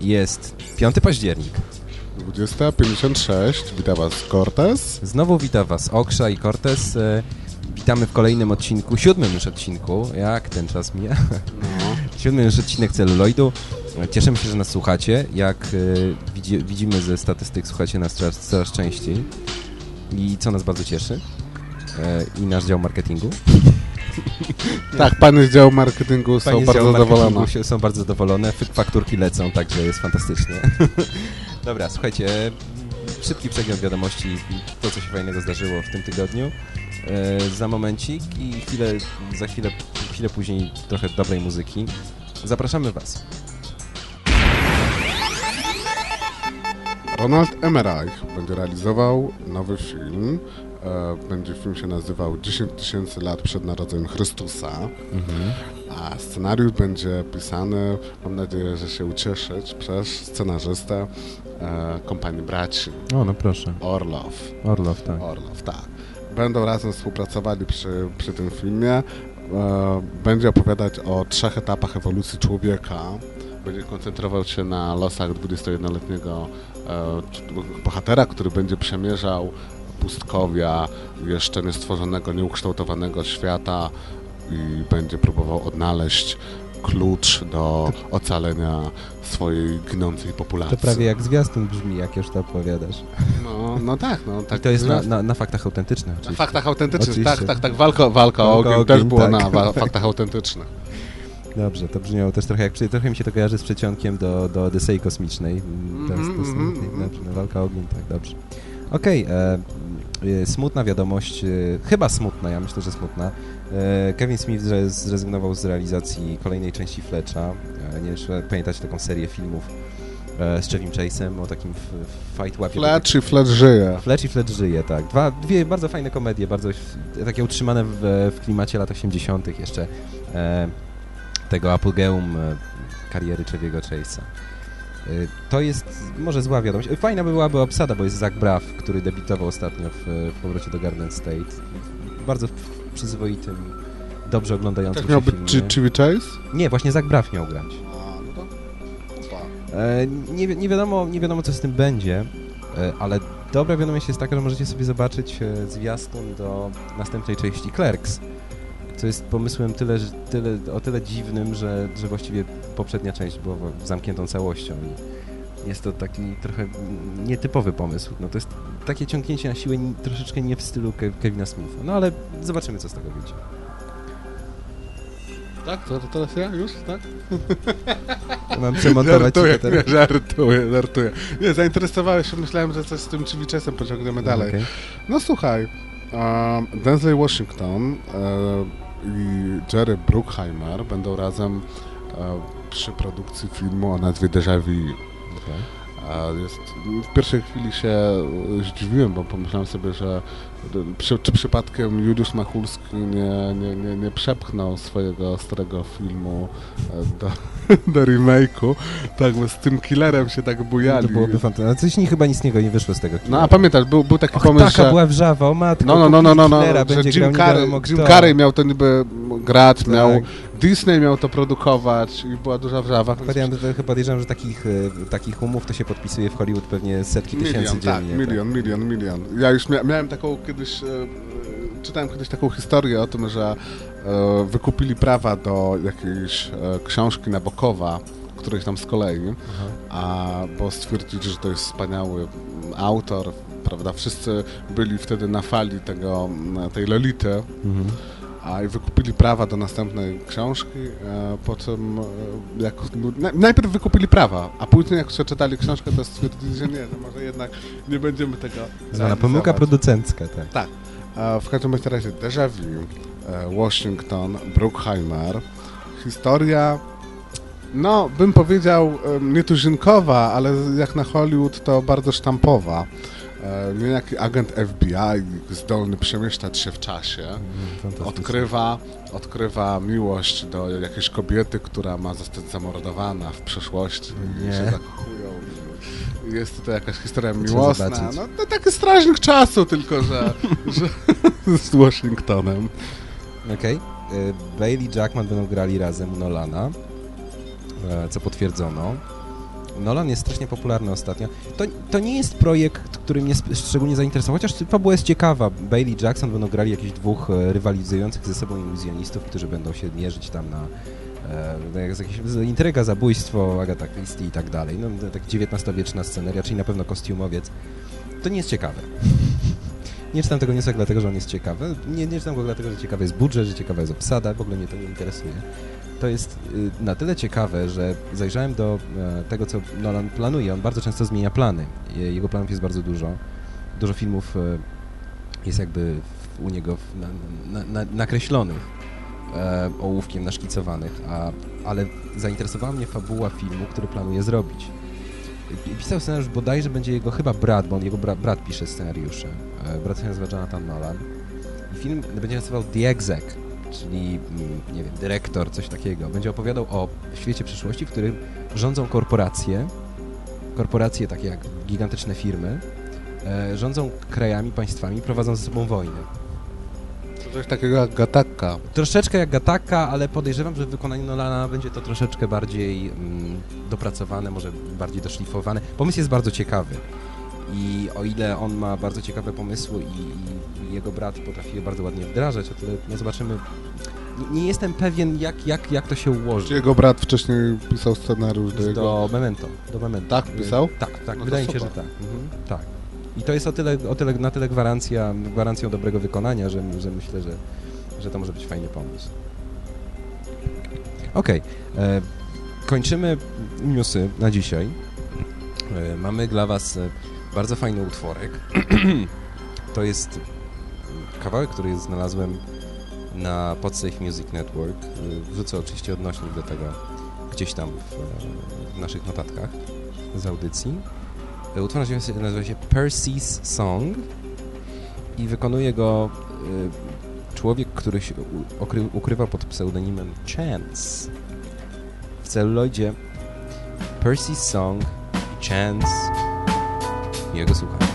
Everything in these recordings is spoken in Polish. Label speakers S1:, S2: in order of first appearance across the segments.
S1: Jest 5 październik.
S2: 20.56, witam was Cortez.
S1: Znowu wita Was Oksza i Cortez. E, Witamy w kolejnym odcinku, siódmym już odcinku. Jak ten czas mija? Siódmy już odcinek celuloidu. Cieszymy się, że nas słuchacie. Jak e, widzi, widzimy ze statystyk, słuchacie nas coraz, coraz częściej. I co nas bardzo cieszy. E, I nasz dział marketingu.
S2: Tak, pany z działu marketingu są bardzo zadowolone.
S1: Są bardzo zadowolone. Fakturki lecą, także jest fantastycznie. Dobra, słuchajcie, szybki przegląd wiadomości, to co się fajnego zdarzyło w tym tygodniu. E, za momencik i chwilę, za chwilę, chwilę później trochę dobrej muzyki. Zapraszamy Was.
S2: Ronald Emmerich będzie realizował nowy film. E, Będzie film się nazywał 10 tysięcy lat przed narodzeniem Chrystusa. A scenariusz będzie pisany, mam nadzieję, że się ucieszyć, przez scenarzystę e, kompanii braci
S1: O, no proszę.
S2: Orlow.
S1: Orlow, tak.
S2: Orlow, tak. Będą razem współpracowali przy, przy tym filmie. E, będzie opowiadać o trzech etapach ewolucji człowieka. Będzie koncentrował się na losach 21-letniego e, c- bohatera, który będzie przemierzał pustkowia jeszcze niestworzonego, nieukształtowanego świata i będzie próbował odnaleźć klucz do ocalenia swojej ginącej populacji.
S1: To prawie jak zwiastun brzmi, jak już to opowiadasz.
S2: No, no tak, no tak.
S1: I to jest na, na, na faktach autentycznych
S2: Na
S1: oczywiście.
S2: faktach autentycznych,
S1: Oczywiście.
S2: tak, tak, tak. Walka, walka o ogień też była
S1: tak.
S2: na wa- faktach autentycznych.
S1: Dobrze, to brzmiało też trochę jak, trochę mi się to kojarzy z przeciągiem do, do Odysei Kosmicznej. Mm, To jest, to jest,
S2: Mhm, mhm,
S1: dobrze, no, walka o ogień, tak, dobrze. Okej, e, e, smutna wiadomość, e, chyba smutna, ja myślę, że smutna. E, Kevin Smith zre, zrezygnował z realizacji kolejnej części Fletcha. E, nie wiem, czy pamiętacie taką serię filmów e, z Chevym Chase'em o takim fight łapie.
S2: Fletch i Fletch żyje.
S1: Fletch i Fletch żyje, tak. Dwa, dwie bardzo fajne komedie, bardzo takie utrzymane w, w klimacie lat 80. jeszcze e, tego apogeum e, kariery Chevy'ego Chase'a. E, to jest może zła wiadomość. Fajna by byłaby obsada, bo jest Zach Braff, który debiutował ostatnio w, w powrocie do Garden State. Bardzo przyzwoitym, dobrze oglądającym się
S2: miał być
S1: filmie.
S2: Chi- Chevy Chase?
S1: Nie, właśnie Zach Braff miał grać.
S2: A, no to...
S1: E, nie, nie, wiadomo, nie wiadomo, co z tym będzie, e, ale dobra wiadomość jest taka, że możecie sobie zobaczyć e, zwiastun do następnej części Clerks, co jest pomysłem tyle, że- tyle, o tyle dziwnym, że, że właściwie poprzednia część była zamkniętą całością. I jest to taki trochę nietypowy pomysł. No to jest takie ciągnięcie na siłę troszeczkę nie w stylu Ke- Kevina Smitha. No ale zobaczymy, co z tego wyjdzie.
S2: Tak? To, to teraz ja już, tak?
S1: Mam przemontować
S2: Żartuję, nie, żartuję, żartuję. Nie, zainteresowałeś się, myślałem, że coś z tym Chevy Chase'em pociągniemy dalej.
S1: Okej.
S2: No słuchaj, um, Denzel Washington e, i Jerry Bruckheimer będą razem e, przy produkcji filmu o nazwie Déjà Vu.
S1: Okej.
S2: A jest, w pierwszej chwili się e, zdziwiłem, bo pomyślałem sobie, że przy, czy przypadkiem Juliusz Machulski nie, nie, nie, nie przepchnął swojego starego filmu e, do, do remake'u. Tak, bo z tym killerem się tak bujali.
S1: To byłoby fantastyczne. Coś nie, chyba nic z niego nie wyszło z tego.
S2: No a pamiętasz, był, był taki
S1: Och,
S2: pomysł,
S1: taka
S2: że...
S1: była wrzawa, o matko,
S2: No, no, no, no, no, no że Jim Carrey, Jim. Carrey miał to niby grać,
S1: Tak.
S2: miał... Disney miał to produkować i była duża wrzawa. więc-
S1: Podejrzewam, że- podejrzewam, że takich, e, takich umów to się podpisuje w Hollywood pewnie setki tysięcy
S2: Milion, tak,
S1: dziennie.
S2: milion, milion, milion. Ja już mia miałem taką kiedyś, e, e, czytałem kiedyś taką historię o tym, że e, wykupili prawa do jakiejś książki Nabokowa, którejś tam z kolei, a bo stwierdzili, że to jest wspaniały autor, prawda, wszyscy byli wtedy na fali tego, tej Lolity,
S1: Mhm.
S2: A i wykupili prawa do następnej książki, e, po czym e, jak, na, najpierw wykupili prawa, a później jak przeczytali książkę, to stwierdzili, że nie, że może jednak nie będziemy tego
S1: Zwana pomyłka producencka, tak.
S2: Tak. E, w każdym razie Déjà Vu, Washington, Bruckheimer, historia
S3: No, bym powiedział, em, nie tuzinkowa, ale jak na Hollywood to bardzo sztampowa. E, Niejaki agent FBI zdolny przemieszczać się w czasie.
S1: Fantastycznie.
S3: Odkrywa, odkrywa miłość do jakiejś kobiety, która ma zostać zamordowana w przeszłości i
S1: Nie.
S3: się zakochują. I Jest to jakaś historia
S1: Trzeba
S3: miłosna.
S1: zobaczyć.
S3: No, to taki strażnik czasu, tylko że, że z Washingtonem.
S1: Okej. Y, Bailey i Jackman będą grali razem Nolana, e, co potwierdzono. Nolan jest strasznie popularny ostatnio. To, to nie jest projekt, który mnie szczególnie zainteresował, chociaż fabuła jest ciekawa. Bailey Jackson będą grali jakichś dwóch e, rywalizujących ze sobą iluzjonistów, którzy będą się mierzyć tam na e, no jak jakieś intryga, zabójstwo, Agatha Christie i tak dalej. No, tak XIX-wieczna sceneria, czyli na pewno kostiumowiec. To nie jest ciekawe. Nie czytam tego newsa dlatego, że on jest ciekawy. Nie, nie czytam go dlatego, że ciekawy jest budżet, że ciekawa jest obsada. W ogóle mnie to nie interesuje. To jest y, na tyle ciekawe, że zajrzałem do e, tego, co Nolan planuje. On bardzo często zmienia plany. Je- Jego planów jest bardzo dużo. Dużo filmów e, jest jakby u niego na, na, na, nakreślonych e, ołówkiem, naszkicowanych, a, ale zainteresowała mnie fabuła filmu, który planuje zrobić. Pi- Pisał scenariusz bodajże będzie jego chyba brat, bo on, jego bra, brat pisze scenariusze. E, Brat się nazywa Jonathan Nolan. I film będzie nazywał The Exec, czyli, mm, nie wiem, dyrektor, coś takiego. Będzie opowiadał o świecie przyszłości, w którym rządzą korporacje, korporacje takie jak gigantyczne firmy, e, rządzą krajami, państwami, prowadzą ze sobą wojny.
S3: To coś takiego jak Gataka.
S1: Troszeczkę jak Gataka, ale podejrzewam, że w wykonaniu Nolana będzie to troszeczkę bardziej mm, dopracowane, może bardziej doszlifowane. Pomysł jest bardzo ciekawy. I o ile on ma bardzo ciekawe pomysły i, i jego brat potrafi je bardzo ładnie wdrażać, o tyle no zobaczymy. Nie, nie jestem pewien, jak, jak, jak to się
S3: Czy
S1: ułoży.
S3: jego brat wcześniej pisał scenariusz do jego...
S1: Do Memento. Do Memento.
S3: Tak, pisał?
S1: Tak, tak.
S3: No to
S1: wydaje mi się, że
S3: super.
S1: tak. Mhm, tak. I to jest o tyle, o tyle, na tyle gwarancja, gwarancją dobrego wykonania, że, że myślę, że, że to może być fajny pomysł. Okej. e, Kończymy newsy na dzisiaj. E, mamy dla Was e, bardzo fajny utworek. to jest kawałek, który znalazłem na Podsafe Music Network. E, Wrzucę oczywiście odnośnik do tego gdzieś tam w, w naszych notatkach z audycji. E, Utwór nazywa się, nazywa się Percy's Song i wykonuje go e, człowiek, który się ukrywa pod pseudonimem Chance. W celuloidzie Percy's Song Chance miłego słuchania.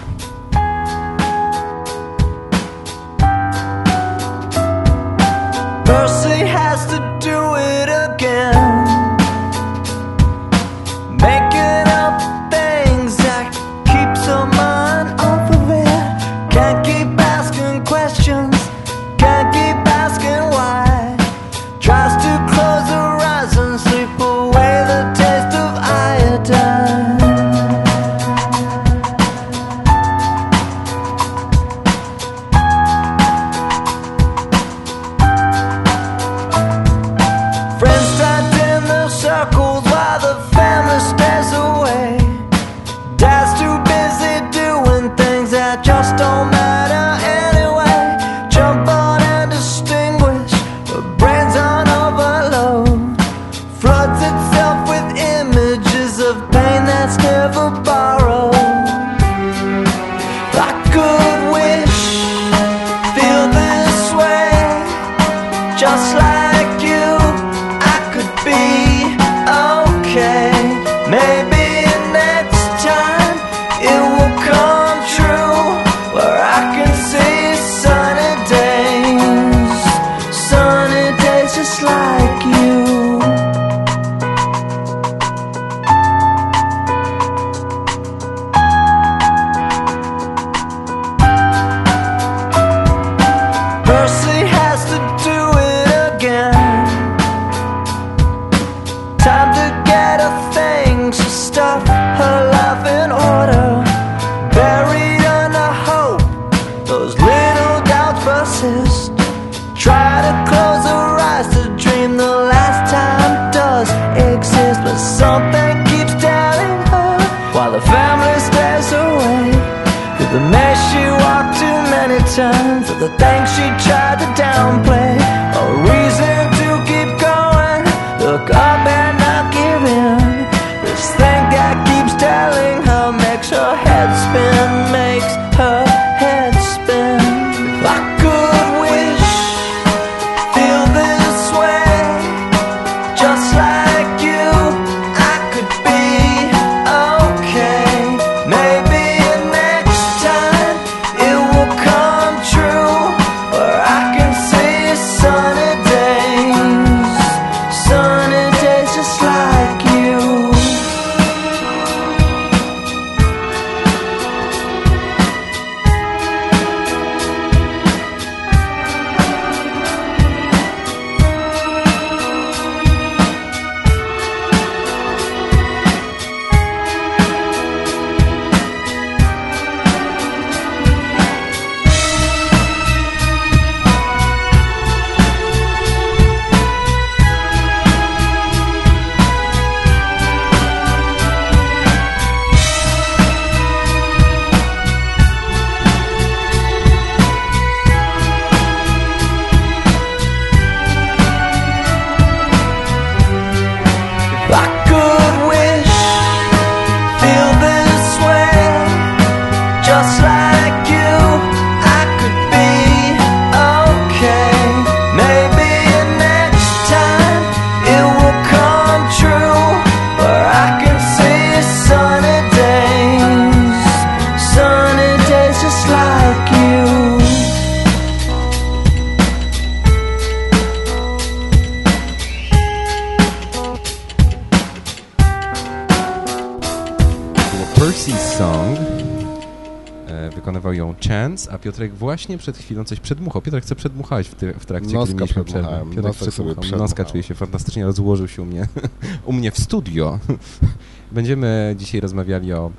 S4: A
S1: Piotrek właśnie przed chwilą coś przedmuchał. Piotrek, co przedmuchałeś w, ty, w trakcie,
S3: Noska
S1: kiedy mieliśmy przerwę? Piotrek
S3: nosek
S1: przedmuchał. Noska czuje się fantastycznie, rozłożył się u mnie, u mnie w studio. Będziemy dzisiaj rozmawiali o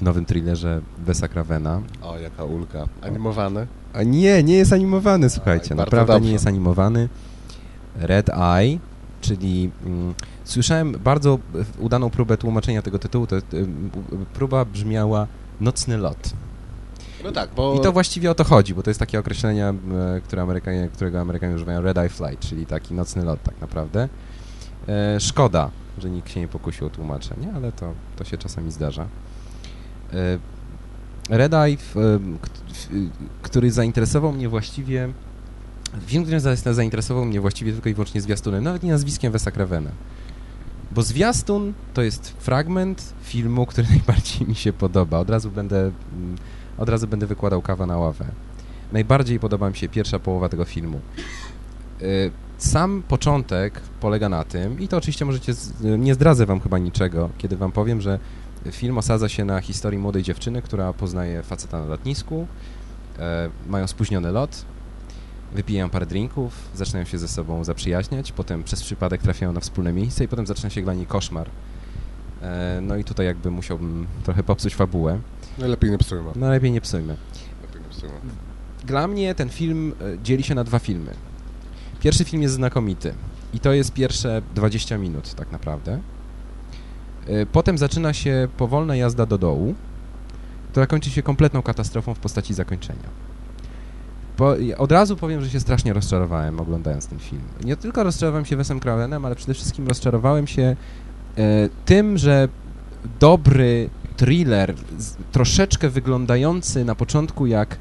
S1: nowym thrillerze Wesa Cravena.
S3: O, jaka ulga. Animowany?
S1: A nie, nie jest animowany, słuchajcie,
S3: bardzo
S1: naprawdę
S3: dobrze.
S1: nie jest animowany. Red Eye, czyli mm, słyszałem bardzo udaną próbę tłumaczenia tego tytułu. To, e, m, próba brzmiała Nocny lot.
S3: No tak, bo...
S1: I to właściwie o to chodzi, bo to jest takie określenie, e, które Amerykanie, którego Amerykanie używają Red Eye Flight, czyli taki nocny lot tak naprawdę. E, szkoda, że nikt się nie pokusił o tłumaczenie, ale to, to się czasami zdarza. E, Red Eye, w, e, w, który zainteresował mnie właściwie, film, który za- zainteresował mnie właściwie tylko i wyłącznie zwiastunem, nawet nie nazwiskiem Wesa Cravena. Bo zwiastun to jest fragment filmu, który najbardziej mi się podoba. Od razu będę, mm, od razu będę wykładał kawę na ławę. Najbardziej podoba mi się pierwsza połowa tego filmu. Y, Sam początek polega na tym, i to oczywiście możecie, nie zdradzę wam chyba niczego, kiedy wam powiem, że film osadza się na historii młodej dziewczyny, która poznaje faceta na lotnisku, e, mają spóźniony lot, wypijają parę drinków, zaczynają się ze sobą zaprzyjaźniać, potem przez przypadek trafiają na wspólne miejsce i potem zaczyna się dla niej koszmar. E, no i tutaj jakby musiałbym trochę popsuć fabułę,
S3: Najlepiej nie psujmy.
S1: no lepiej nie psujmy.
S3: Lepiej nie psujmy.
S1: Dla mnie ten film e, dzieli się na dwa filmy. Pierwszy film jest znakomity i to jest pierwsze 20 minut tak naprawdę. E, Potem zaczyna się powolna jazda do dołu, która kończy się kompletną katastrofą w postaci zakończenia. Po, od razu powiem, że się strasznie rozczarowałem oglądając ten film. Nie tylko rozczarowałem się Wesem Cravenem, ale przede wszystkim rozczarowałem się e, tym, że dobry thriller, troszeczkę wyglądający na początku jak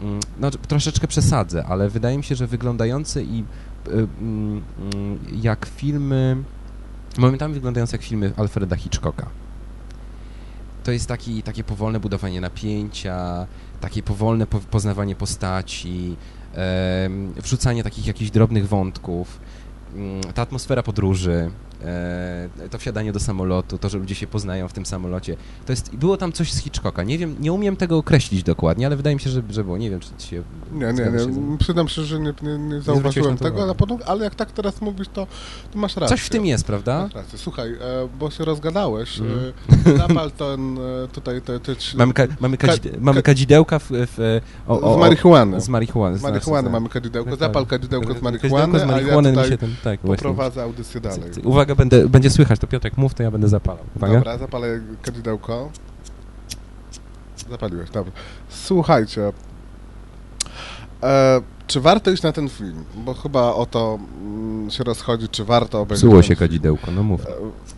S1: Mm, no, troszeczkę przesadzę, ale wydaje mi się, że wyglądający i y, mm, mm, jak filmy, momentami wyglądające jak filmy Alfreda Hitchcocka. To jest taki, takie powolne budowanie napięcia, takie powolne po, poznawanie postaci, wrzucanie takich jakichś drobnych wątków, mm, ta atmosfera podróży, to wsiadanie do samolotu, to, że ludzie się poznają w tym samolocie. To jest, było tam coś z Hitchcocka. Nie wiem, nie umiem tego określić dokładnie, ale wydaje mi się, że, że było. Nie wiem, czy ci się...
S3: Nie, nie,
S1: się
S3: nie.
S1: mną.
S3: Przyznam się, że nie, nie, nie zauważyłem tego, ale, ale jak tak teraz mówisz, to, to masz rację.
S1: Coś w tym jest, prawda?
S3: Masz rację. Słuchaj, e, bo się rozgadałeś. E, zapal ten e, tutaj te, te trzy...
S1: Mamy, ka, mamy,
S3: Ka-
S1: mamy kadzidełka w... w e, o, o,
S3: z marihuany.
S1: Z marihuany.
S3: Z marihuany mamy kadzidełko.
S1: Tak,
S3: Zapal
S1: tak.
S3: kadzidełko z
S1: Kadzidełko
S3: marihuany,
S1: z
S3: a
S1: marihuany
S3: ja
S1: mi
S3: tutaj
S1: się ten, tak,
S3: poprowadzę audycję dalej.
S1: Uwaga, będę, będzie słychać, to Piotrek mów, to ja będę zapalał. Uwaga.
S3: Dobra, zapalę kadzidełko. Zapaliłeś, dobra. Słuchajcie. E, czy warto iść na ten film? Bo chyba o to mm, się rozchodzi, czy warto obejrzeć.
S1: Popsuło
S3: ten
S1: się
S3: film.
S1: kadzidełko, no mów.
S3: E,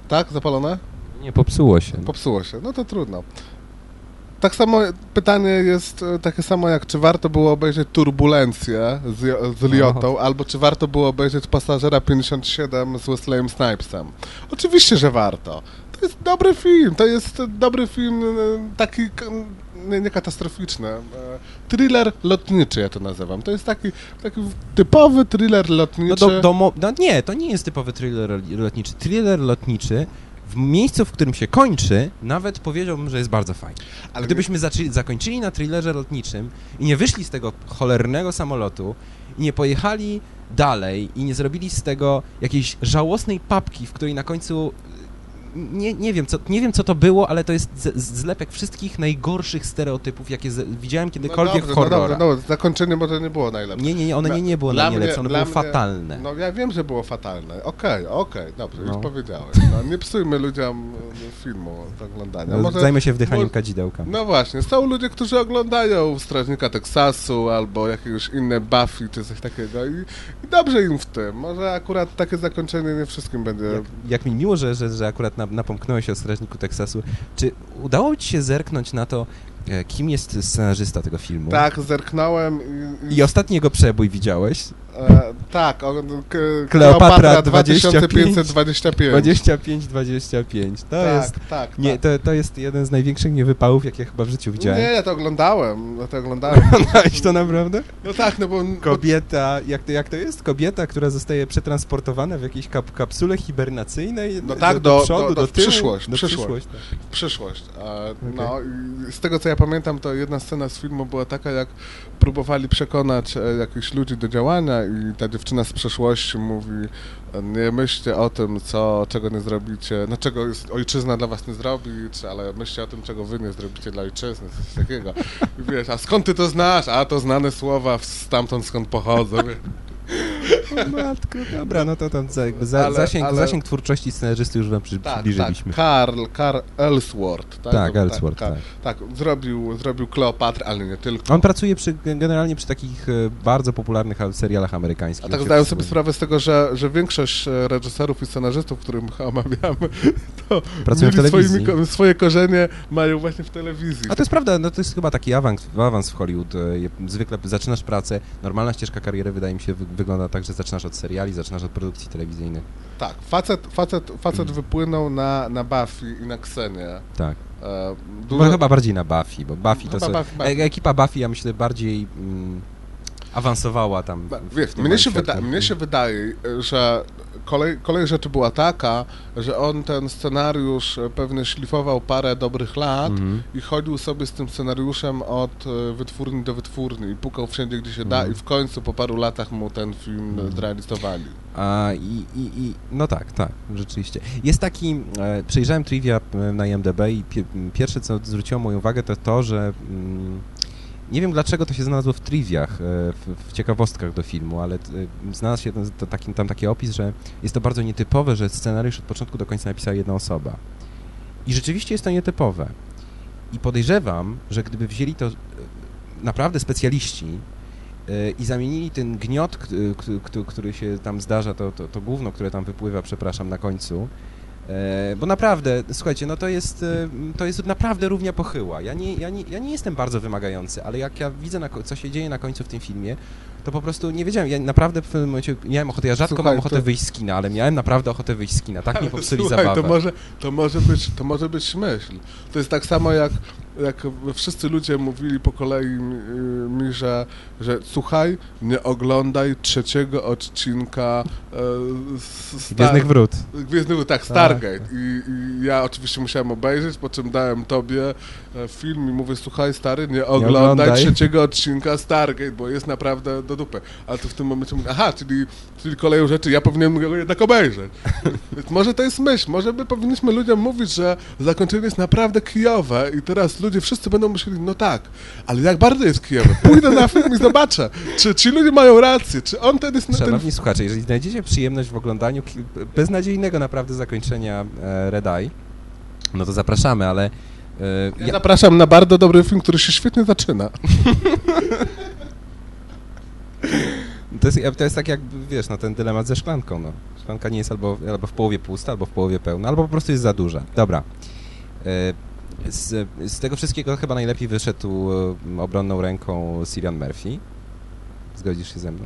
S3: tak, zapalone?
S1: Nie, popsuło się.
S3: Popsuło się, no to trudno. Tak samo pytanie jest e, takie samo jak czy warto było obejrzeć Turbulencję z, z Liotą, albo czy warto było obejrzeć Pasażera 57 z Wesleyem Snipesem. Oczywiście, że warto. To jest dobry film, to jest dobry film e, taki nie, nie katastroficzny. e, Thriller lotniczy ja to nazywam. To jest taki, taki typowy thriller
S1: No,
S3: lotniczy.
S1: do, do, mo- no nie, to nie jest typowy thriller lotniczy. Thriller lotniczy w miejscu, w którym się kończy, nawet powiedziałbym, że jest bardzo fajny.
S3: Ale
S1: Gdybyśmy zaczęli, zakończyli na thrillerze lotniczym i nie wyszli z tego cholernego samolotu i nie pojechali dalej i nie zrobili z tego jakiejś żałosnej papki, w której na końcu nie, nie, wiem, co, nie wiem co to było, ale to jest z, zlepek wszystkich najgorszych stereotypów, jakie z, widziałem kiedykolwiek
S3: no
S1: w
S3: dobrze, no dobrze, no, zakończenie może nie było najlepsze.
S1: Nie, nie, nie, one
S3: Dla-
S1: nie, nie było
S3: dla
S1: na
S3: mnie-
S1: nielepsze, one były
S3: mnie-
S1: fatalne.
S3: No ja wiem, że było fatalne. Okej, okej, dobrze,
S1: No.
S3: już powiedziałeś. No, nie psujmy ludziom e, filmu do oglądania.
S1: No,
S3: Może,
S1: Zajmę się wdychaniem
S3: może-
S1: kadzidełka.
S3: no właśnie, są ludzie, którzy oglądają Strażnika Teksasu albo jakiegoś inne Buffy czy coś takiego i, i dobrze im w tym. Może akurat takie zakończenie nie wszystkim będzie...
S1: Jak, jak mi miło, że, że, że akurat na, napomknąłeś o Strażniku Teksasu. Czy udało ci się zerknąć na to, kim jest scenarzysta tego filmu?
S3: Tak, zerknąłem i,
S1: I ostatni jego przebój widziałeś?
S3: e, tak, o, k,
S1: Kleopatra
S3: 2525.
S1: 25-25. To
S3: tak,
S1: jest...
S3: tak,
S1: Nie,
S3: tak.
S1: to, to jest jeden z największych niewypałów, jakie chyba w życiu widziałem.
S3: Nie, ja to oglądałem, ja to oglądałem.
S1: Oglądałeś to naprawdę?
S3: No tak, no bo...
S1: Kobieta, jak to, jak to jest? Kobieta, która zostaje przetransportowana w jakiejś kap kapsule hibernacyjnej
S3: No tak, do-
S1: przodu,
S3: do- do-
S1: do
S3: w
S1: tyłu,
S3: przyszłość,
S1: do
S3: przyszłość.
S1: tak.
S3: w przyszłość. E, No i z tego co ja pamiętam, to jedna scena z filmu była taka, jak próbowali przekonać e, jakichś ludzi do działania i ta dziewczyna z przeszłości mówi nie myślcie o tym, co, czego nie zrobicie, no czego ojczyzna dla was nie zrobi, czy, ale myślcie o tym, czego wy nie zrobicie dla ojczyzny, coś takiego. I wiesz, a skąd ty to znasz? A to znane słowa stamtąd, skąd pochodzą.
S1: O matko, dobra, no to tam za, jakby za,
S3: Ale-
S1: zasięg,
S3: ale-
S1: zasięg twórczości scenarzysty już wam przy,
S3: Tak, tak,
S1: przybliżyliśmy.
S3: Karl, Karl Ellsworth. Tak,
S1: Tak, Ellsworth,
S3: tak. Tak, zrobił, zrobił Kleopatrę, ale nie tylko.
S1: On pracuje przy, generalnie przy takich e, bardzo popularnych serialach amerykańskich.
S3: A tak zdają sobie sprawę z tego, że, że większość e, reżyserów i scenarzystów, których omawiamy, to
S1: Pracują w telewizji.
S3: swoimi, swoje korzenie mają właśnie w telewizji.
S1: A to jest prawda, no to jest chyba taki awans, awans w Hollywood. e, Zwykle zaczynasz pracę, normalna ścieżka kariery wydaje mi się wy, wygląda tak, że zaczynasz od seriali, zaczynasz od produkcji telewizyjnych.
S3: Tak, facet, facet, facet wypłynął na, na Buffy i na Ksenię.
S1: Tak.
S3: E,
S1: Bo chyba bardziej na Buffy, bo Buffy to
S3: Chyba Buffy,
S1: e- ekipa Buffy, ja myślę, bardziej mm, awansowała tam.
S3: Wiesz, mnie się, wyda, mnie się wydaje, że kolej, kolej rzeczy była taka, że on ten scenariusz e, pewnie szlifował parę dobrych lat
S1: Mhm.
S3: i chodził sobie z tym scenariuszem od e, wytwórni do wytwórni i pukał wszędzie, gdzie się da
S1: Mhm.
S3: i w końcu po paru latach mu ten film
S1: Mhm.
S3: zrealizowali.
S1: A, i, i, i, no tak, tak, rzeczywiście. Jest taki, e, przejrzałem trivia e, na IMDb i pie, pierwsze, co zwróciło moją uwagę, to to, że mm, nie wiem dlaczego to się znalazło w triviach, e, w, w ciekawostkach do filmu, ale e, znalazł się taki, tam taki opis, że jest to bardzo nietypowe, że scenariusz od początku do końca napisała jedna osoba. I rzeczywiście jest to nietypowe. I podejrzewam, że gdyby wzięli to e, naprawdę specjaliści i zamienili ten gniot, który się tam zdarza, to, to, to gówno, które tam wypływa, przepraszam, na końcu, bo naprawdę, słuchajcie, no to jest, e, to jest naprawdę równia pochyła. Ja nie, ja, nie, ja nie jestem bardzo wymagający, ale jak ja widzę, na, co się dzieje na końcu w tym filmie, to po prostu nie wiedziałem, ja naprawdę w pewnym momencie miałem ochotę, ja rzadko
S3: Słuchaj,
S1: mam ochotę
S3: to-
S1: wyjść z kina, ale miałem naprawdę ochotę wyjść z kina, tak mi
S3: Ale
S1: popsuli
S3: słuchaj,
S1: zabawę.
S3: To może, to, może być, to może być myśl. To jest tak samo jak, jak wszyscy ludzie mówili po kolei mi, mi że, że słuchaj, nie oglądaj trzeciego odcinka e, Star-
S1: Gwiezdnych Wrót.
S3: Gwiezdny Wrót, tak, Stargate. I, I ja oczywiście musiałem obejrzeć, po czym dałem tobie e, film i mówię, słuchaj stary, nie oglądaj,
S1: oglądaj.
S3: trzeciego odcinka Stargate, bo jest naprawdę do dupy. Ale ty w tym momencie mówisz, aha, czyli, czyli koleją rzeczy, ja powinienem go jednak obejrzeć. Więc może to jest myśl, może my powinniśmy ludziom mówić, że zakończenie jest naprawdę kijowe i teraz ludzie wszyscy będą myśleli, no tak, ale jak bardzo jest kijowe? Pójdę na film i zobaczę, czy ci ludzie mają rację, czy on ten jest na ten
S1: Szanowni słuchacze, jeżeli znajdziecie przyjemność w oglądaniu beznadziejnego naprawdę zakończenia e, Red Eye, no to zapraszamy, ale e,
S3: Ja
S1: ja,
S3: zapraszam na bardzo dobry film, który się świetnie zaczyna.
S1: to, jest, to jest tak jak, wiesz, no ten dylemat ze szklanką, no. Szklanka nie jest albo, albo w połowie pusta, albo w połowie pełna, albo po prostu jest za duża. Dobra. E, z, z tego wszystkiego chyba najlepiej wyszedł e, obronną ręką Cillian Murphy. Zgodzisz się ze mną?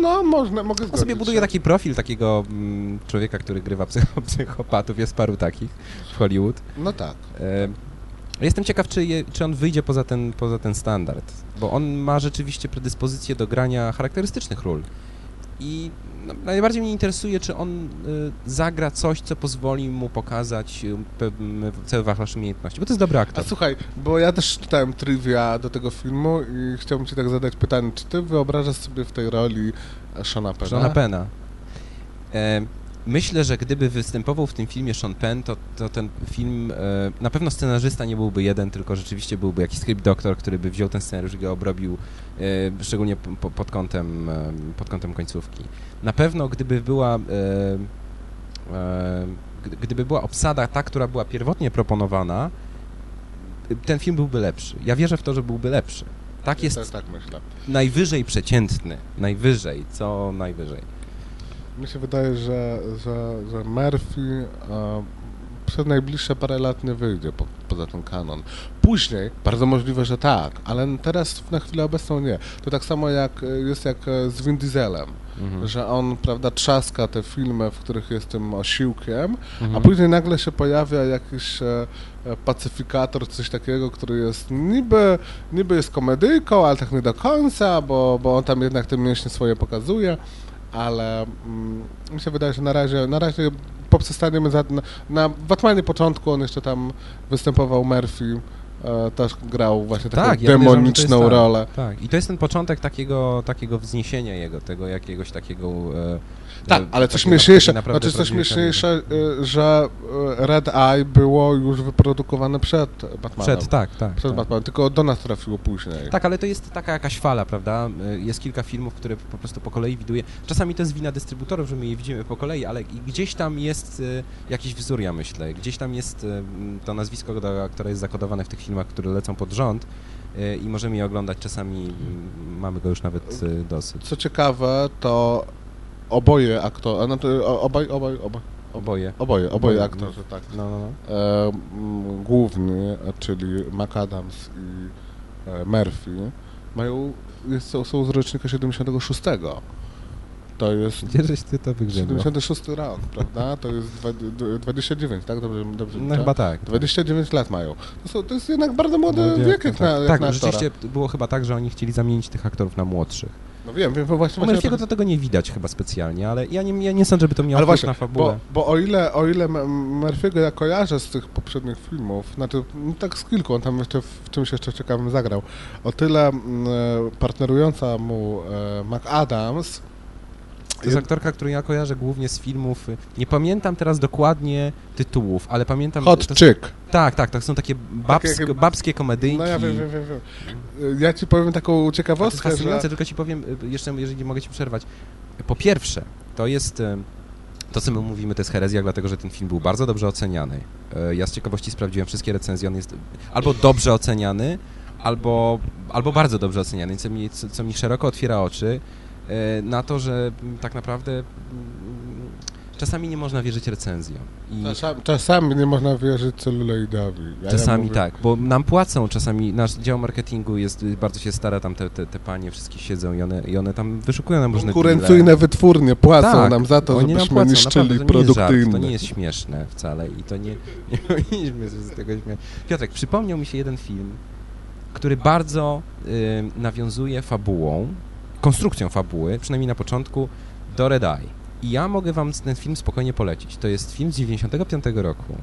S3: No, można, mogę
S1: On
S3: zgodzić
S1: sobie buduje taki profil takiego mm, człowieka, który grywa psycho, psychopatów, jest paru takich w Hollywood.
S3: No tak.
S1: E, Jestem ciekaw, czy, je, czy on wyjdzie poza ten, poza ten standard, bo on ma rzeczywiście predyspozycję do grania charakterystycznych ról. I najbardziej mnie interesuje, czy on y, zagra coś, co pozwoli mu pokazać y, pewne cały wachlarz umiejętności, bo to jest dobry
S3: A
S1: aktor.
S3: słuchaj, bo ja też czytałem trivia do tego filmu i chciałbym ci tak zadać pytanie, czy ty wyobrażasz sobie w tej roli Shona Penna?
S1: Seana Penna. E, myślę, że gdyby występował w tym filmie Sean Penn, to, to ten film, e, na pewno scenarzysta nie byłby jeden, tylko rzeczywiście byłby jakiś script doktor, który by wziął ten scenariusz i go obrobił, e, szczególnie po, po, pod, kątem, e, pod kątem końcówki. Na pewno gdyby była... Gdy- gdyby była obsada ta, która była pierwotnie proponowana, ten film byłby lepszy. Ja wierzę w to, że byłby lepszy. Tak jest
S3: Tak, tak myślę.
S1: najwyżej przeciętny. Najwyżej, co najwyżej.
S3: Mi się wydaje, że, że, że Murphy e, przez najbliższe parę lat nie wyjdzie po, poza ten kanon. Później, bardzo możliwe, że tak, ale teraz na chwilę obecną nie. To tak samo jak e, jest jak e, z Vin Dieselem,
S1: Mhm.
S3: że on, prawda, trzaska te filmy, w których jest tym osiłkiem,
S1: Mhm.
S3: a później nagle się pojawia jakiś e, pacyfikator, coś takiego, który jest niby, niby jest komedyjką, ale tak nie do końca, bo, bo on tam jednak te mięśnie swoje pokazuje, ale mm, mi się wydaje, że na razie, na razie poprzestaniemy za, na, na Batmanie początku on jeszcze tam występował Murphy, też grał właśnie taką
S1: Tak, ja
S3: demoniczną
S1: tak.
S3: rolę.
S1: Tak, i to jest ten początek takiego, takiego wzniesienia jego, tego jakiegoś takiego... E,
S3: Tak,
S1: e,
S3: ale co
S1: takiego
S3: śmieszniejsze,
S1: naprawdę
S3: znaczy co
S1: prawdziwej
S3: śmieszniejsze, że y, Red Eye było już wyprodukowane przed Batmanem.
S1: Przed, tak, tak.
S3: Przed
S1: tak.
S3: Batmanem, tylko do nas trafiło później.
S1: Tak, ale to jest taka jakaś fala, prawda? Jest kilka filmów, które po prostu po kolei widuje. Czasami to jest wina dystrybutorów, że my je widzimy po kolei, ale gdzieś tam jest jakiś wzór, ja myślę. Gdzieś tam jest to nazwisko, które jest zakodowane w tych filmach, które lecą pod rząd y, i możemy je oglądać. Czasami mm, mamy go już nawet y, dosyć.
S3: Co ciekawe, to oboje aktorzy, to o- obaj, obaj, obaj,
S1: Oboje.
S3: oboje, oboje aktorzy, tak.
S1: No, no, no.
S3: E, e, czyli McAdams i e, Murphy, mają, jest, są, są z rocznika 76. To jest
S1: Gdzie żeś ty to wygrzebał?
S3: 76 rok, prawda? To jest dwa- d- 29, tak? Dobrze, dobrze
S1: No chyba tak.
S3: 29 lat mają. To, są, to jest jednak bardzo młody wiek jak na, jak
S1: tak,
S3: na aktora.
S1: rzeczywiście było chyba tak, że oni chcieli zamienić tych aktorów na młodszych.
S3: No wiem, wiem, bo właśnie...
S1: U
S3: właśnie
S1: Murphy'ego to tego nie widać chyba specjalnie, ale ja nie, ja nie sądzę, żeby to miało wpływ na fabułę.
S3: bo, bo o ile, o ile Murphy'ego ja kojarzę z tych poprzednich filmów, znaczy no tak z kilku, on tam jeszcze w, w czymś jeszcze ciekawym zagrał, o tyle mm, e, partnerująca mu e, McAdams
S1: To jest aktorka, którą ja kojarzę głównie z filmów. y, Nie pamiętam teraz dokładnie tytułów, ale pamiętam.
S3: Hot
S1: to,
S3: Chick.
S1: Tak, tak, to są takie babsk,
S3: jak-
S1: babskie komedyjki.
S3: No ja wiem, wiem, wiem, wiem. Ja ci powiem taką
S1: A to jest
S3: ciekawostkę, że...
S1: tylko ci powiem, y, jeszcze jeżeli mogę ci przerwać. Po pierwsze, to jest. y, To, co my mówimy, to jest herezja, dlatego że ten film był bardzo dobrze oceniany. Y, Ja z ciekawości sprawdziłem wszystkie recenzje. On jest albo dobrze oceniany, albo, albo bardzo dobrze oceniany, co mi, co, co mi szeroko otwiera oczy y, na to, że mm, tak naprawdę mm, czasami nie można wierzyć recenzjom. I
S3: Czasami, czasami nie można wierzyć celuloidowi. Ja
S1: czasami
S3: mówię-
S1: tak, bo nam płacą, czasami nasz dział marketingu jest, y, bardzo się stara, tam te, te, te panie wszystkie siedzą i one, i one tam wyszukują nam różne
S3: Konkurencyjne wytwórnie płacą
S1: Tak,
S3: nam za to, żebyśmy
S1: płacą,
S3: niszczyli
S1: naprawdę, to nie jest żart. To nie jest śmieszne wcale i to nie, nie powinniśmy z tego śmiać. Piotrek, przypomniał mi się jeden film, który bardzo y, nawiązuje fabułą, konstrukcją fabuły, przynajmniej na początku, do Red Eye. I ja mogę wam ten film spokojnie polecić. To jest film z 95 roku.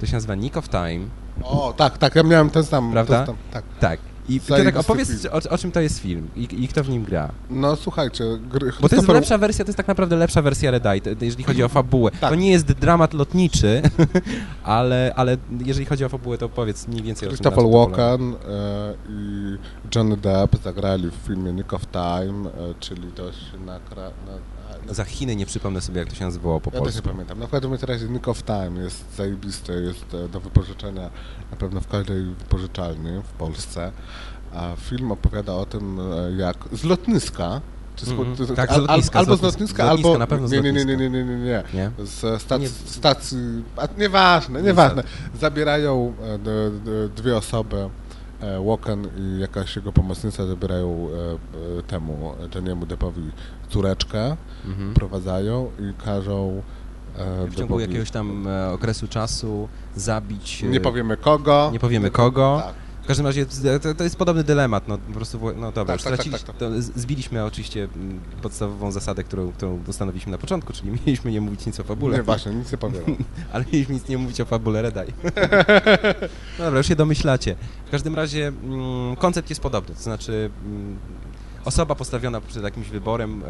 S1: To się nazywa Nick of Time.
S3: O, tak, tak, ja miałem ten sam.
S1: Prawda?
S3: Ten sam tak.
S1: Tak. I Piotrek, opowiedz,
S3: film.
S1: o, o czym to jest film i, i kto w nim gra.
S3: No słuchajcie, gry,
S1: Bo to jest
S3: Christopher-
S1: lepsza wersja, to jest tak naprawdę lepsza wersja Red Eye, jeżeli chodzi o fabułę.
S3: Tak.
S1: To nie jest dramat lotniczy, ale, ale jeżeli chodzi o fabułę, to powiedz mniej więcej o czym
S3: Christopher
S1: na czym to polega.
S3: Walken e, i Johnny Depp zagrali w filmie Nick of Time, e, czyli dość na, kra- na, na
S1: Za Chiny nie przypomnę sobie, jak to się nazywało po
S3: Ja też nie
S1: polsku.
S3: pamiętam. Na każdym razie Nick of Time jest zajebisty, jest e, do wypożyczenia na pewno w każdej wypożyczalni w Polsce. A film opowiada o tym, e, jak z lotniska, czy
S1: Mhm.
S3: to- to-
S1: Tak, z lotniska,
S3: albo
S1: z lotniska,
S3: lotniska,
S1: z lotniska,
S3: albo...
S1: na pewno z
S3: nie, nie, nie, nie, nie, nie, nie? Z stacji,
S1: Nie.
S3: stacji a, nieważne, nieważne. Zabierają e, dwie osoby, e, Walken i jakaś jego pomocnica zabierają e, e, temu, Johnny'emu Deppowi córeczkę,
S1: Mhm.
S3: prowadzają i każą e,
S1: W ciągu jakiegoś tam e, okresu czasu zabić... e,
S3: Nie powiemy kogo.
S1: Nie powiemy kogo.
S3: Tak.
S1: W każdym razie to, to jest podobny dylemat, no po prostu, no dobra,
S3: Tak, tak, tak, tak,
S1: zbiliśmy oczywiście mm, podstawową zasadę, którą, którą ustanowiliśmy na początku, czyli mieliśmy nie mówić nic o fabule.
S3: Nie, właśnie, nic nie powiem.
S1: Ale mieliśmy nic nie mówić o fabule Redaj. no dobra, już się domyślacie. W każdym razie mm, koncept jest podobny, to znaczy mm, osoba postawiona przed jakimś wyborem e,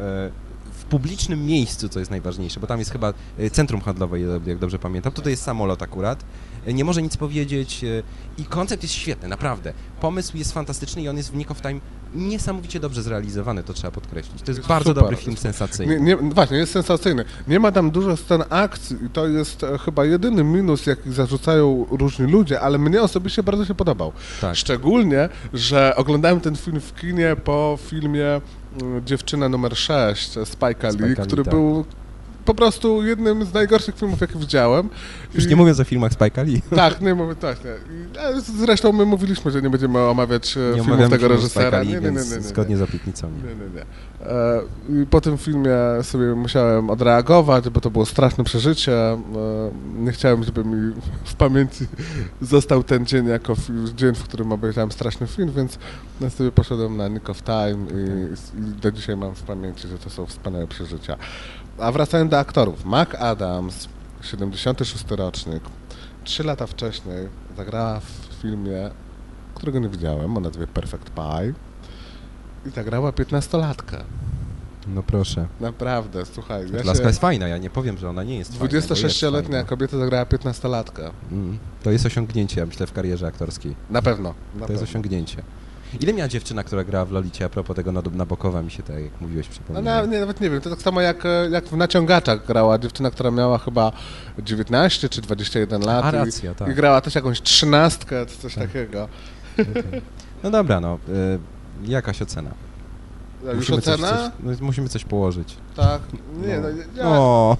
S1: w publicznym miejscu, co jest najważniejsze, bo tam jest chyba e, centrum handlowe, jak dobrze pamiętam. Tutaj jest samolot akurat. Nie może nic powiedzieć e, i koncept jest świetny, naprawdę. Pomysł jest fantastyczny i on jest w Nick of Time niesamowicie dobrze zrealizowany, to trzeba podkreślić. To jest,
S3: Jest
S1: bardzo
S3: super.
S1: dobry film sensacyjny.
S3: Nie, nie, właśnie, jest sensacyjny. Nie ma tam dużo scen akcji i to jest e, chyba jedyny minus, jaki zarzucają różni ludzie, ale mnie osobiście bardzo się podobał.
S1: Tak.
S3: Szczególnie, że oglądałem ten film w kinie po filmie mm, Dziewczyna numer 6 Spike'a Lee,
S1: Spike'a Lee,
S3: który
S1: tak.
S3: był po prostu jednym z najgorszych filmów, jakie widziałem.
S1: Już nie mówiąc o filmach Spike'a Lee.
S3: Tak, nie mówię tak. Nie. Zresztą my mówiliśmy, że nie będziemy omawiać e,
S1: Nie
S3: filmów tego reżysera.
S1: Lee,
S3: Nie, nie, nie, nie, nie,
S1: zgodnie
S3: nie.
S1: z obietnicą. nie.
S3: Nie, nie, I po tym filmie sobie musiałem odreagować, bo to było straszne przeżycie. E, nie chciałem, żeby mi w pamięci został ten dzień jako dzień, w którym obejrzałem straszny film, więc ja sobie poszedłem na Nick of Time i, i do dzisiaj mam w pamięci, że to są wspaniałe przeżycia. A wracając do aktorów. Mac Adams, 76 rocznik, trzy lata wcześniej zagrała w filmie, którego nie widziałem, o nazwie Perfect Pie. I zagrała 15-latkę.
S1: No proszę.
S3: Naprawdę, słuchaj. Ja
S1: Laska
S3: się...
S1: jest fajna, ja nie powiem, że ona nie jest fajna. bo jest
S3: 26-letnia
S1: fajna.
S3: kobieta zagrała 15-latkę.
S1: Mm, To jest osiągnięcie, ja myślę, w karierze aktorskiej.
S3: Na pewno. Na
S1: To jest
S3: pewno.
S1: osiągnięcie. Ile miała dziewczyna, która grała w Lolicie, a propos tego Nad- Nabokowa mi się tak, jak mówiłeś,
S3: No,
S1: przypomniało.
S3: na, nie, nawet nie wiem, to tak samo jak, e, jak w Naciągaczach grała dziewczyna, która miała chyba 19 czy 21 lat.
S1: A,
S3: i-
S1: racja,
S3: I,
S1: tak. Tak.
S3: grała też jakąś trzynastkę, czy coś takiego.
S1: No dobra, no. Y, jakaś ocena?
S3: A Już
S1: Musimy coś,
S3: ocena?
S1: coś, no, musimy coś położyć.
S3: Tak. Nie, no,
S1: no.
S3: ja,
S1: O,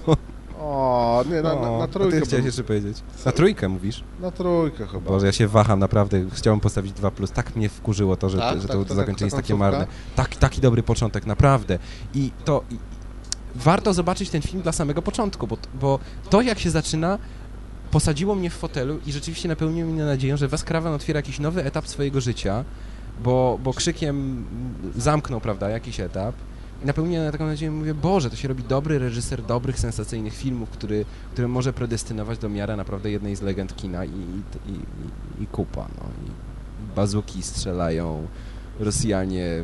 S3: o, nie, na, na, na trójkę.
S1: ty chciałeś jeszcze powiedzieć? Na trójkę mówisz?
S3: Na trójkę chyba.
S1: Boże, ja się waham, naprawdę. Chciałem postawić 2+. Plus. Tak mnie wkurzyło to, że,
S3: Tak?
S1: że
S3: Tak,
S1: to,
S3: to
S1: to zakończenie
S3: tak-
S1: jest takie marne. Tak, taki dobry początek, naprawdę. I to... I, warto zobaczyć ten film dla samego początku, bo, bo to jak się zaczyna posadziło mnie w fotelu i rzeczywiście napełniło mnie nadzieją, że Wes Craven otwiera jakiś nowy etap swojego życia, bo, bo krzykiem zamknął, prawda, jakiś etap. I napełniłem na taką nadzieję, mówię, Boże, to się robi dobry reżyser dobrych, sensacyjnych filmów, który, który może predestynować do miara naprawdę jednej z legend kina i, i, i, i kupa, no. I bazuki strzelają, Rosjanie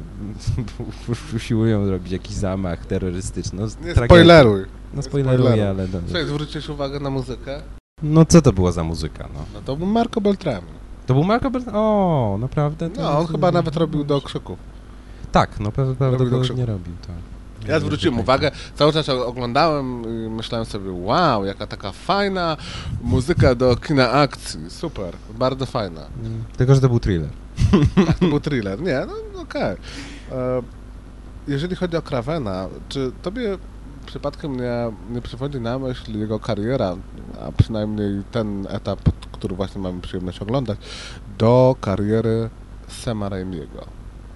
S1: usiłują zrobić jakiś zamach terrorystyczny. No,
S3: Nie
S1: tragedia.
S3: spoileruj.
S1: No spoileruję,
S3: spoileruj.
S1: ale... No,
S3: Słuchaj, zwróciłeś uwagę na muzykę?
S1: no co to była za muzyka, no?
S3: No to był Marco Beltrami.
S1: To był Marco Bert... O, naprawdę? To-
S3: No, on chyba nawet robił do krzyków.
S1: Tak, no pra- prawdopodobnie robił, tak.
S3: Ja zwróciłem uwagę, cały czas oglądałem i myślałem sobie, wow, jaka taka fajna muzyka do kina akcji, super, bardzo fajna.
S1: Mm, Tylko, że to był thriller.
S3: To był thriller, nie, no okej. E, Jeżeli chodzi o Cravena, czy tobie przypadkiem nie, nie przychodzi na myśl jego kariera, a przynajmniej ten etap, który właśnie mamy przyjemność oglądać, do kariery Sema Raimiego?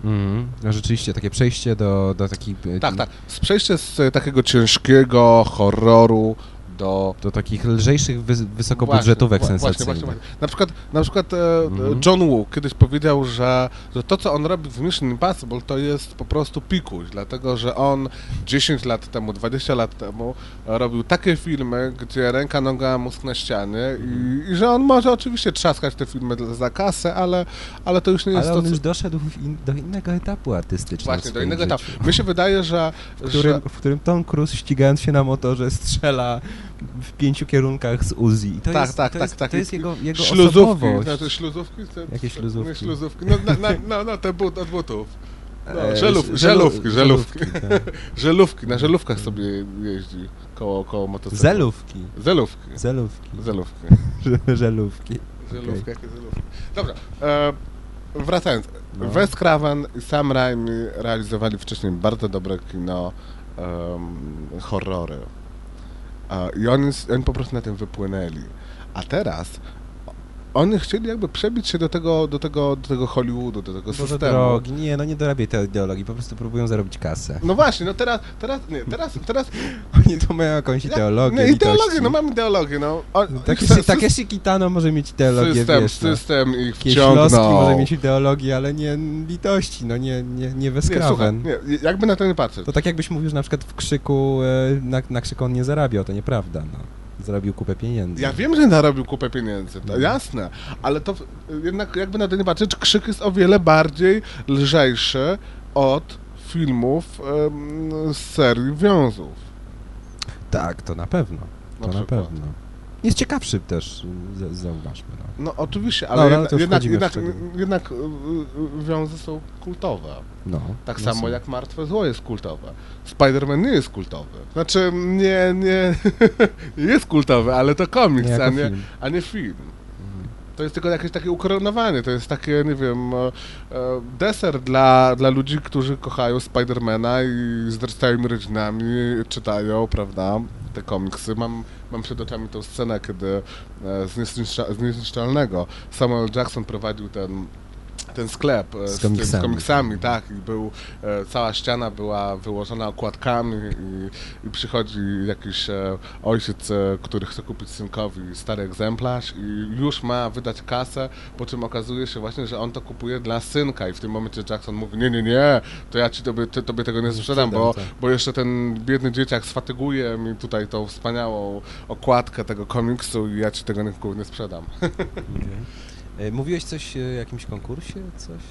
S1: Mhm. No rzeczywiście, takie przejście do, do takiej...
S3: Tak, tak. Przejście z e, takiego ciężkiego horroru do
S1: Do takich lżejszych, wys- wysokobudżetówek
S3: Właśnie, właśnie,
S1: sensacyjnych.
S3: właśnie, właśnie. Na przykład, na przykład e,
S1: Mhm.
S3: John Woo kiedyś powiedział, że, że to, co on robi w Mission Impossible, to jest po prostu pikuś, dlatego że on 10 lat temu, 20 lat temu robił takie filmy, gdzie ręka, noga, mózg na ścianie i, i że on może oczywiście trzaskać te filmy za kasę, ale, ale to już nie jest
S1: Ale
S3: to,
S1: on
S3: co...
S1: już doszedł in, do innego etapu artystycznego
S3: Właśnie, do innego etapu.
S1: życiu.
S3: Mi się wydaje, że...
S1: W którym,
S3: że
S1: w którym Tom Cruise ścigając się na motorze strzela w pięciu kierunkach z Uzi. I to
S3: Tak,
S1: jest,
S3: tak,
S1: to
S3: tak,
S1: jest,
S3: tak.
S1: To jest jego, jego
S3: śluzówki,
S1: osobowość.
S3: znaczy śluzówki? To,
S1: Jakie śluzówki?
S3: Nie śluzówki, no, na, na, no, no te but, od butów. No,
S1: E,
S3: żelów,
S1: żelu-
S3: żelówki, żelówki.
S1: tak.
S3: Żelówki, na żelówkach sobie jeździ koło, koło motocykla.
S1: Zelówki.
S3: Zelówki.
S1: Zelówki.
S3: Zelówki.
S1: Żelówki.
S3: Żelówki, jakie zelówki. Dobra, e, wracając.
S1: No.
S3: Wes Craven i Sam Raimi realizowali wcześniej bardzo dobre kino, em, horrory. I oni, oni po prostu na tym wypłynęli. A teraz oni chcieli jakby przebić się do tego, do tego, do tego Hollywoodu, do tego
S1: Boże
S3: systemu.
S1: drogi, nie, no nie dorabiaj tej ideologii, po prostu próbują zarobić kasę.
S3: No właśnie, no teraz, teraz, nie, teraz, teraz...
S1: Oni tu mają jakąś ideologię,
S3: Nie, ideologię, no mam ideologię, no. O,
S1: Takeshi,
S3: sy-
S1: Kitano może mieć ideologię,
S3: system,
S1: wiesz, no.
S3: system ich wciągnął.
S1: może mieć ideologię, ale nie litości, no nie, nie, nie
S3: Nie, słuchaj,
S1: Weskraven.
S3: nie, jakby na to nie patrzeć.
S1: To tak jakbyś mówił, że na przykład w krzyku, e, na, na krzyku on nie zarabiał, to nieprawda, no. Zarobił kupę pieniędzy.
S3: Ja wiem, że zarobił kupę pieniędzy,
S1: No.
S3: to jasne, ale to jednak jakby na to nie patrzeć, krzyk jest o wiele bardziej lżejszy od filmów z serii wiązów.
S1: Tak, to na pewno, to
S3: Na
S1: na, pewno. Jest ciekawszy też, zauważmy, no.
S3: No oczywiście, ale
S1: no
S3: jednak, jednak, jednak, y, y, wiązy są kultowe.
S1: no.
S3: Tak
S1: no
S3: samo
S1: są.
S3: jak Martwe Zło jest kultowe. Spider-Man nie jest kultowy. Znaczy, nie, nie, jest kultowy, ale to komiks,
S1: Nie
S3: a, nie,
S1: film.
S3: a nie film.
S1: Mhm.
S3: To jest tylko jakieś takie ukoronowanie, to jest takie, nie wiem, e, e, deser dla, dla ludzi, którzy kochają Spidermana i z stałymi rodzinami czytają, prawda, te komiksy. Mam, mam przed oczami tą scenę, kiedy e, z, niezniszcza, z Niezniszczalnego. Samuel Jackson prowadził ten ten sklep e,
S1: Z
S3: z, tym, z
S1: komiksami.
S3: komiksami, tak, i był, e, cała ściana była wyłożona okładkami i, i przychodzi jakiś e, ojciec, który chce kupić synkowi stary egzemplarz i już ma wydać kasę, po czym okazuje się właśnie, że on to kupuje dla synka i w tym momencie Jackson mówi, nie, nie, nie, to ja ci tobie, ty, tobie tego nie sprzedam, bo,
S1: tak.
S3: bo jeszcze ten biedny dzieciak sfatyguje mi tutaj tą wspaniałą okładkę tego komiksu i ja ci tego nie, nie sprzedam.
S1: E, Mówiłeś coś o jakimś konkursie? Coś?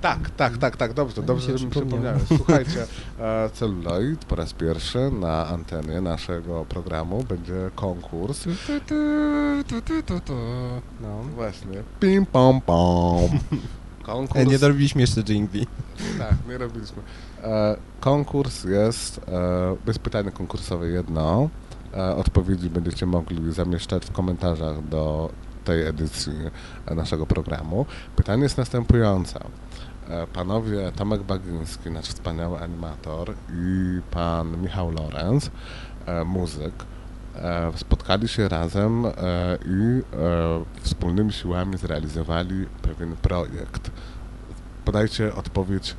S3: Tak, tak, tak, tak, dobrze, dobrze, że mi przypomniałeś. Słuchajcie, e, Celluloid po raz pierwszy na antenie naszego programu będzie konkurs.
S1: No.
S3: Właśnie. Pim pom pom. Konkurs.
S1: E, nie dorobiliśmy jeszcze jingli.
S3: Tak, nie robiliśmy. E, konkurs jest, e, jest pytanie konkursowe jedno. E, odpowiedzi będziecie mogli zamieszczać w komentarzach do tej edycji e, naszego programu. Pytanie jest następujące. E, Panowie Tomek Bagiński, nasz wspaniały animator i pan Michał Lorenz, e, muzyk, spotkali się razem i wspólnymi siłami zrealizowali pewien projekt. Podajcie odpowiedź,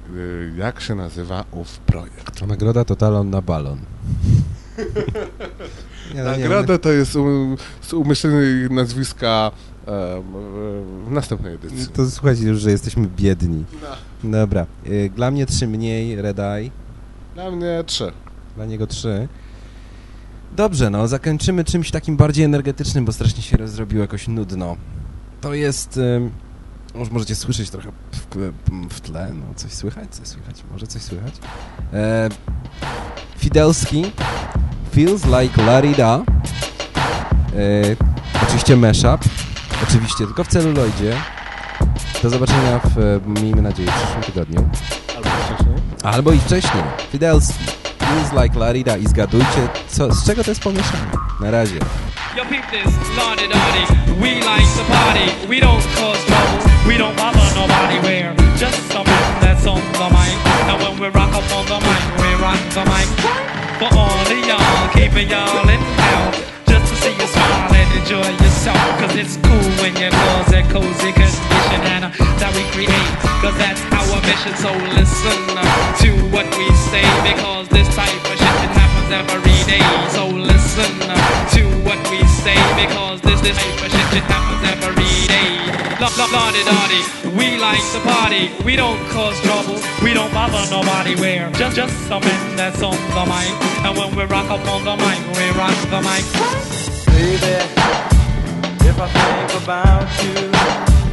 S3: jak się nazywa ów projekt.
S1: Nagroda to talon na balon. Nie, no nie,
S3: Nagroda to jest um, z umyślenia nazwiska w następnej edycji.
S1: To słuchajcie już, że jesteśmy biedni. Dobra. y, Dla mnie trzy mniej, Red Eye.
S3: Dla mnie trzy.
S1: Dla niego trzy. Dobrze, no, zakończymy czymś takim bardziej energetycznym, bo strasznie się zrobiło jakoś nudno. To jest... Może możecie słyszeć trochę w, w tle, no coś słychać, coś słychać, może coś słychać. E, Fidelski, Feels Like Larida. E, oczywiście mashup, oczywiście tylko w celuloidzie. Do zobaczenia w, miejmy nadzieję, w przyszłym tygodniu.
S3: Albo wcześniej.
S1: Albo i wcześniej. Fidelski. Feels like Larida i zgadujcie, co, z czego to jest pomieszane. Na razie.
S5: Yo, peep this, lardy dardy. We like to party. We don't cause trouble. We don't bother nobody. We're just something that's on the mic. And when we rock up on the mic, we rock the mic. For all of y'all, keeping y'all in town. Just to see you smile and enjoy yourself. Cause it's cool when your clothes a cozy condition and uh, that we create. Cause that's our mission. So listen uh, to what we say. Because this type of shit it happens every day. So listen uh, to what we say. Because this, this type of shit it happens every day. Lordy Dotty, we like to party. We don't cause trouble. We don't bother nobody. We're just, just the men that's on the mic. And when we rock up on the mic, we rock the mic.
S4: Baby, if I think about you,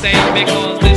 S5: same because